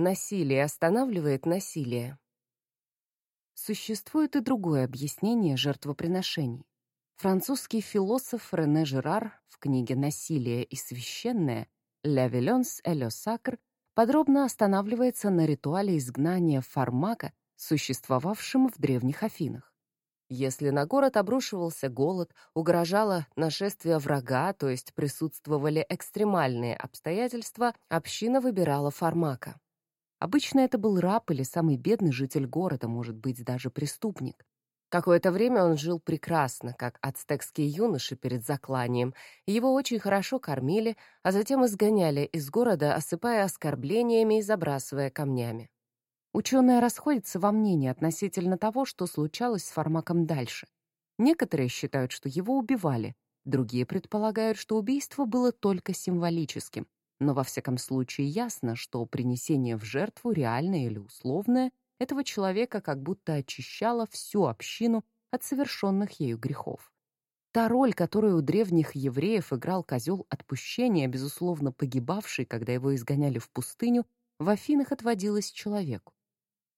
Насилие останавливает насилие. Существует и другое объяснение жертвоприношений. Французский философ Рене Жерар в книге «Насилие и священное» «La violence et sacre» подробно останавливается на ритуале изгнания Фармака, существовавшем в древних Афинах. Если на город обрушивался голод, угрожало нашествие врага, то есть присутствовали экстремальные обстоятельства, община выбирала Фармака. Обычно это был раб или самый бедный житель города, может быть, даже преступник. Какое-то время он жил прекрасно, как ацтекские юноши перед закланием. Его очень хорошо кормили, а затем изгоняли из города, осыпая оскорблениями и забрасывая камнями. Ученые расходятся во мнении относительно того, что случалось с Фармаком дальше. Некоторые считают, что его убивали, другие предполагают, что убийство было только символическим, но во всяком случае ясно, что принесение в жертву, реальное или условное, этого человека как будто очищало всю общину от совершенных ею грехов. Та роль, которую у древних евреев играл козел отпущения, безусловно погибавший, когда его изгоняли в пустыню, в Афинах отводилась человеку.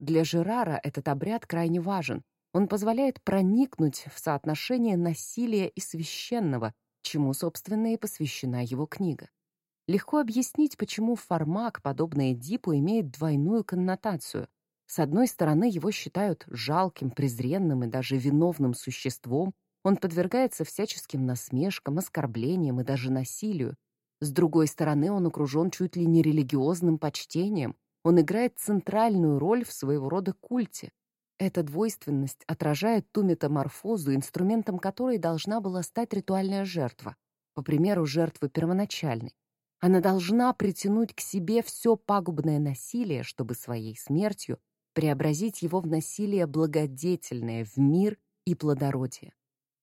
Для Жерара этот обряд крайне важен. Он позволяет проникнуть в соотношение насилия и священного, чему, собственно, и посвящена его книга. Легко объяснить, почему фармак, подобный Эдипу, имеет двойную коннотацию. С одной стороны, его считают жалким, презренным и даже виновным существом, он подвергается всяческим насмешкам, оскорблениям и даже насилию. С другой стороны, он окружен чуть ли не религиозным почтением, он играет центральную роль в своего рода культе. Эта двойственность отражает ту метаморфозу, инструментом которой должна была стать ритуальная жертва, по примеру жертвы первоначальной. Она должна притянуть к себе все пагубное насилие, чтобы своей смертью преобразить его в насилие благодетельное, в мир и плодородие.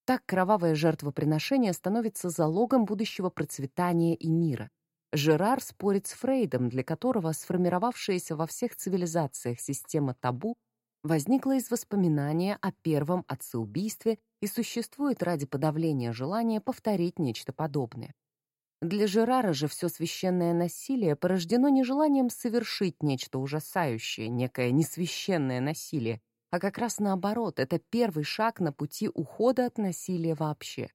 Так кровавое жертвоприношение становится залогом будущего процветания и мира. Жерар спорит с Фрейдом, для которого сформировавшаяся во всех цивилизациях система табу возникла из воспоминания о первом отцеубийстве и существует ради подавления желания повторить нечто подобное. Для Жерара же все священное насилие порождено не желанием совершить нечто ужасающее, некое несвященное насилие, а как раз наоборот, это первый шаг на пути ухода от насилия вообще.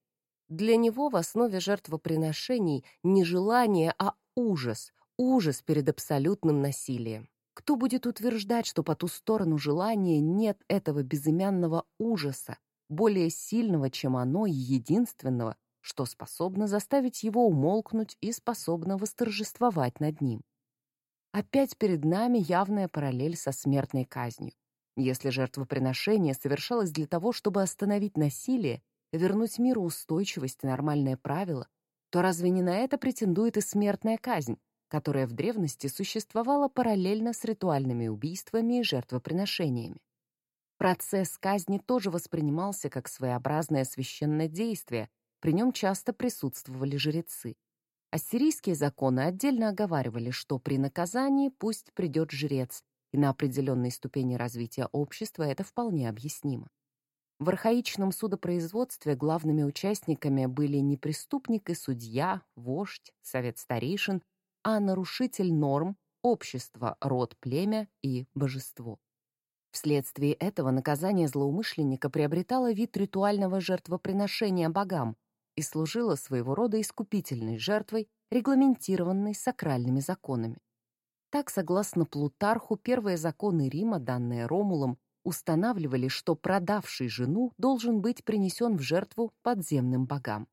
Для него в основе жертвоприношений не желание, а ужас, ужас перед абсолютным насилием. Кто будет утверждать, что по ту сторону желания нет этого безымянного ужаса, более сильного, чем оно и единственного, что способно заставить его умолкнуть и способно восторжествовать над ним. Опять перед нами явная параллель со смертной казнью. Если жертвоприношение совершалось для того, чтобы остановить насилие, вернуть миру устойчивость и нормальное правило, то разве не на это претендует и смертная казнь, которая в древности существовала параллельно с ритуальными убийствами и жертвоприношениями? Процесс казни тоже воспринимался как своеобразное священное действие, при нем часто присутствовали жрецы. Ассирийские законы отдельно оговаривали, что при наказании пусть придет жрец, и на определенной ступени развития общества это вполне объяснимо. В архаичном судопроизводстве главными участниками были не преступник и судья, вождь, совет старейшин, а нарушитель норм, общество, род, племя и божество. Вследствие этого наказание злоумышленника приобретало вид ритуального жертвоприношения богам, и служила своего рода искупительной жертвой, регламентированной сакральными законами. Так, согласно Плутарху, первые законы Рима, данные Ромулом, устанавливали, что продавший жену должен быть принесен в жертву подземным богам.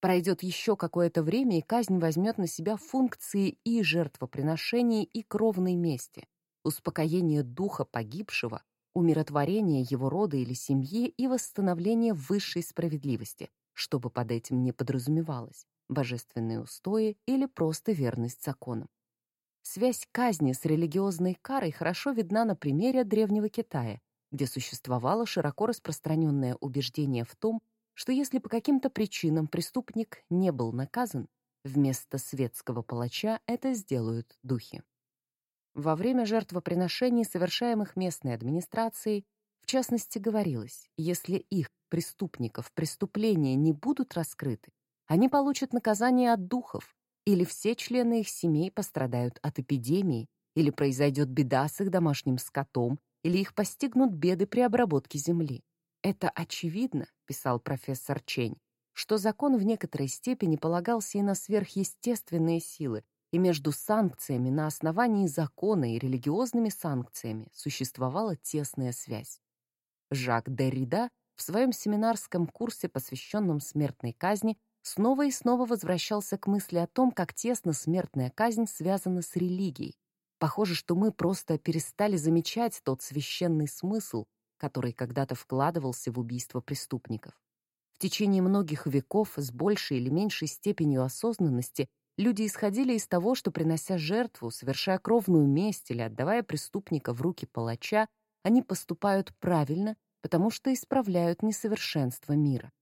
Пройдет еще какое-то время, и казнь возьмет на себя функции и жертвоприношения, и кровной мести, успокоение духа погибшего, умиротворение его рода или семьи и восстановление высшей справедливости, что бы под этим не подразумевалось, божественные устои или просто верность законам. Связь казни с религиозной карой хорошо видна на примере Древнего Китая, где существовало широко распространенное убеждение в том, что если по каким-то причинам преступник не был наказан, вместо светского палача это сделают духи. Во время жертвоприношений, совершаемых местной администрацией, в частности, говорилось, если их, преступников, преступления не будут раскрыты, они получат наказание от духов, или все члены их семей пострадают от эпидемии, или произойдет беда с их домашним скотом, или их постигнут беды при обработке земли. Это очевидно, писал профессор Чень, что закон в некоторой степени полагался и на сверхъестественные силы, и между санкциями на основании закона и религиозными санкциями существовала тесная связь. Жак Деррида в своем семинарском курсе, посвященном смертной казни, снова и снова возвращался к мысли о том, как тесно смертная казнь связана с религией. Похоже, что мы просто перестали замечать тот священный смысл, который когда-то вкладывался в убийство преступников. В течение многих веков с большей или меньшей степенью осознанности люди исходили из того, что, принося жертву, совершая кровную месть или отдавая преступника в руки палача, они поступают правильно, потому что исправляют несовершенство мира.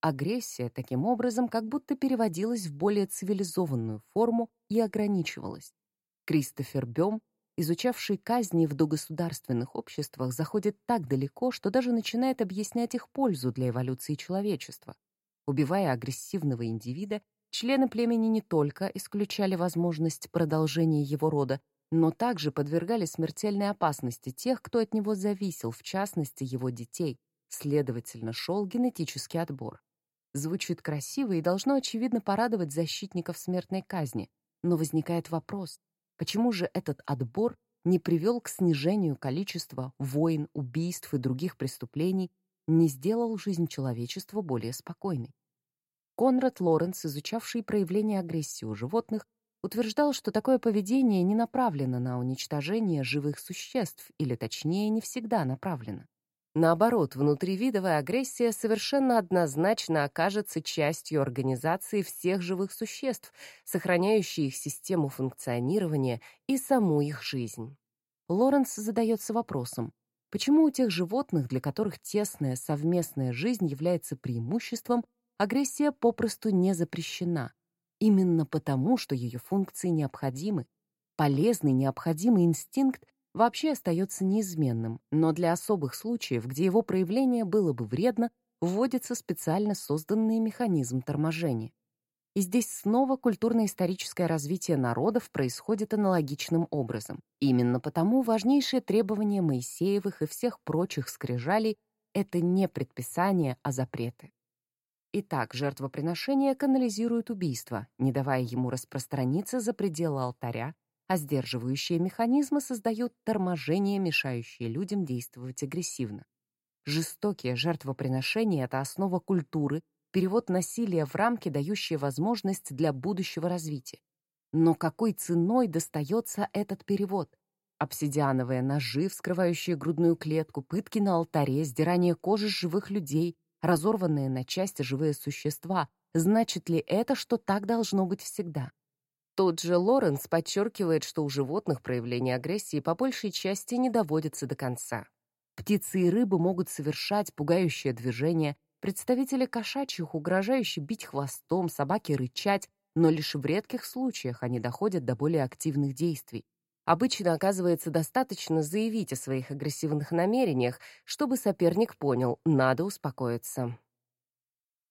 Агрессия таким образом как будто переводилась в более цивилизованную форму и ограничивалась. Кристофер Бем, изучавший казни в догосударственных обществах, заходит так далеко, что даже начинает объяснять их пользу для эволюции человечества. Убивая агрессивного индивида, члены племени не только исключали возможность продолжения его рода, но также подвергали смертельной опасности тех, кто от него зависел, в частности, его детей. Следовательно, шел генетический отбор. Звучит красиво и должно, очевидно, порадовать защитников смертной казни. Но возникает вопрос, почему же этот отбор не привел к снижению количества войн, убийств и других преступлений, не сделал жизнь человечества более спокойной? Конрад Лоренс, изучавший проявления агрессии у животных, утверждал, что такое поведение не направлено на уничтожение живых существ, или точнее, не всегда направлено. Наоборот, внутривидовая агрессия совершенно однозначно окажется частью организации всех живых существ, сохраняющей их систему функционирования и саму их жизнь. Лоренс задается вопросом, почему у тех животных, для которых тесная совместная жизнь является преимуществом, агрессия попросту не запрещена, именно потому, что ее функции необходимы. Полезный необходимый инстинкт вообще остается неизменным, но для особых случаев, где его проявление было бы вредно, вводится специально созданный механизм торможения. И здесь снова культурно-историческое развитие народов происходит аналогичным образом. Именно потому важнейшее требование Моисеевых и всех прочих скрижалей — это не предписания, а запреты. Итак, жертвоприношение канализирует убийство, не давая ему распространиться за пределы алтаря а сдерживающие механизмы создают торможение, мешающее людям действовать агрессивно. Жестокие жертвоприношения — это основа культуры, перевод насилия в рамки, дающие возможность для будущего развития. Но какой ценой достается этот перевод? Обсидиановые ножи, вскрывающие грудную клетку, пытки на алтаре, сдирание кожи живых людей, разорванные на части живые существа. Значит ли это, что так должно быть всегда? Тот же Лоренс подчеркивает, что у животных проявление агрессии по большей части не доводится до конца. Птицы и рыбы могут совершать пугающее движение, представители кошачьих угрожающе бить хвостом, собаки рычать, но лишь в редких случаях они доходят до более активных действий. Обычно оказывается достаточно заявить о своих агрессивных намерениях, чтобы соперник понял, надо успокоиться.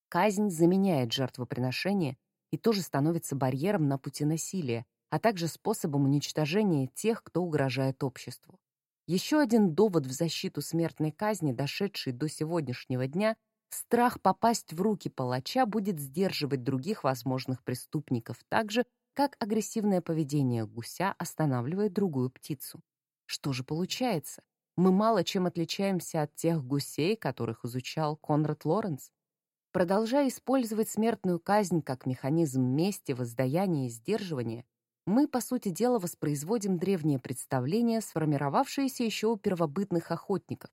Казнь заменяет жертвоприношение и тоже становится барьером на пути насилия, а также способом уничтожения тех, кто угрожает обществу. Еще один довод в защиту смертной казни, дошедший до сегодняшнего дня, страх попасть в руки палача будет сдерживать других возможных преступников так же, как агрессивное поведение гуся останавливает другую птицу. Что же получается? Мы мало чем отличаемся от тех гусей, которых изучал Конрад Лоренс. Продолжая использовать смертную казнь как механизм мести, воздаяния и сдерживания, мы, по сути дела, воспроизводим древнее представление, сформировавшееся еще у первобытных охотников.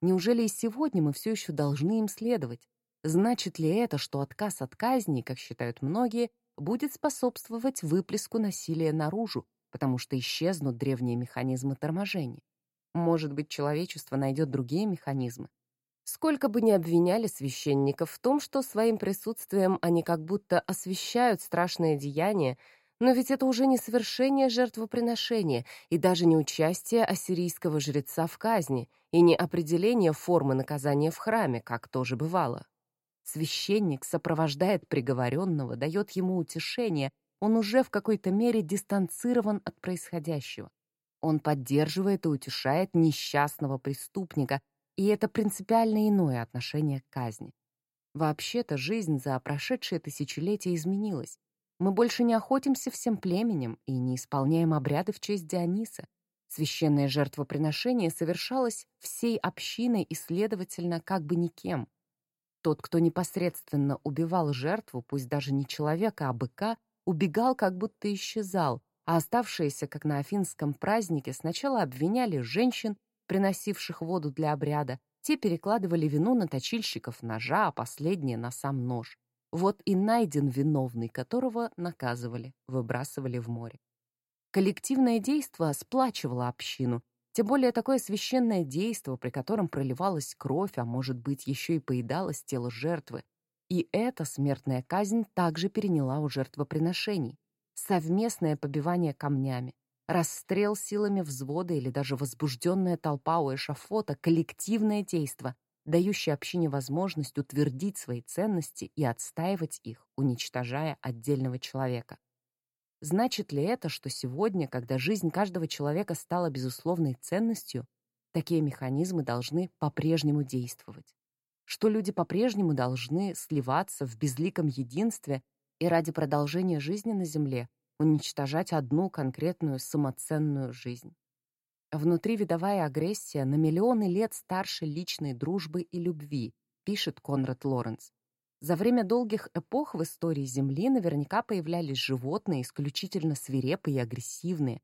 Неужели и сегодня мы все еще должны им следовать? Значит ли это, что отказ от казни, как считают многие, будет способствовать выплеску насилия наружу, потому что исчезнут древние механизмы торможения? Может быть, человечество найдет другие механизмы, Сколько бы ни обвиняли священников в том, что своим присутствием они как будто освещают страшное деяние, но ведь это уже не совершение жертвоприношения и даже не участие ассирийского жреца в казни и не определение формы наказания в храме, как тоже бывало. Священник сопровождает приговоренного, дает ему утешение, он уже в какой-то мере дистанцирован от происходящего. Он поддерживает и утешает несчастного преступника, и это принципиально иное отношение к казни. Вообще-то жизнь за прошедшие тысячелетия изменилась. Мы больше не охотимся всем племенем и не исполняем обряды в честь Диониса. Священное жертвоприношение совершалось всей общиной и, следовательно, как бы никем. Тот, кто непосредственно убивал жертву, пусть даже не человека, а быка, убегал, как будто исчезал, а оставшиеся, как на афинском празднике, сначала обвиняли женщин, приносивших воду для обряда, те перекладывали вину на точильщиков ножа, а последние — на сам нож. Вот и найден виновный, которого наказывали, выбрасывали в море. Коллективное действо сплачивало общину, тем более такое священное действо, при котором проливалась кровь, а может быть, еще и поедалось тело жертвы. И эта смертная казнь также переняла у жертвоприношений. Совместное побивание камнями, расстрел силами взвода или даже возбужденная толпа у эшафота — коллективное действо, дающее общине возможность утвердить свои ценности и отстаивать их, уничтожая отдельного человека. Значит ли это, что сегодня, когда жизнь каждого человека стала безусловной ценностью, такие механизмы должны по-прежнему действовать? Что люди по-прежнему должны сливаться в безликом единстве и ради продолжения жизни на Земле уничтожать одну конкретную самоценную жизнь? Внутривидовая агрессия на миллионы лет старше личной дружбы и любви, пишет Конрад Лоренц. За время долгих эпох в истории Земли наверняка появлялись животные исключительно свирепые и агрессивные.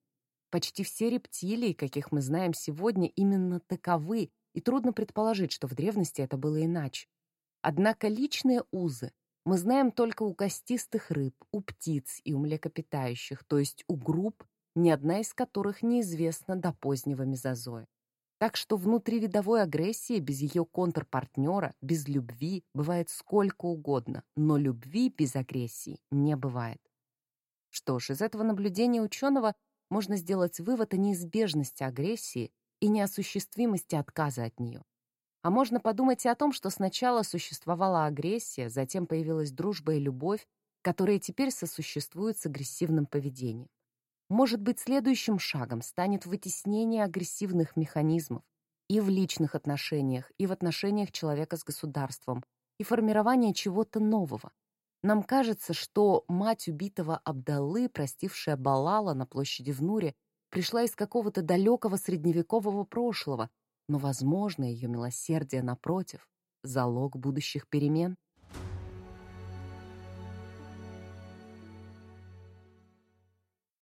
Почти все рептилии, каких мы знаем сегодня, именно таковы, и трудно предположить, что в древности это было иначе. Однако личные узы мы знаем только у костистых рыб, у птиц и у млекопитающих, то есть у групп, ни одна из которых неизвестна до позднего мезозоя. Так что внутривидовой агрессии без ее контрпартнера, без любви, бывает сколько угодно, но любви без агрессии не бывает. Что ж, из этого наблюдения ученого можно сделать вывод о неизбежности агрессии и неосуществимости отказа от нее. А можно подумать и о том, что сначала существовала агрессия, затем появилась дружба и любовь, которые теперь сосуществуют с агрессивным поведением. Может быть, следующим шагом станет вытеснение агрессивных механизмов и в личных отношениях, и в отношениях человека с государством, и формирование чего-то нового. Нам кажется, что мать убитого Абдаллы, простившая Балала на площади в Нуре, пришла из какого-то далекого средневекового прошлого, но, возможно, ее милосердие, напротив, залог будущих перемен.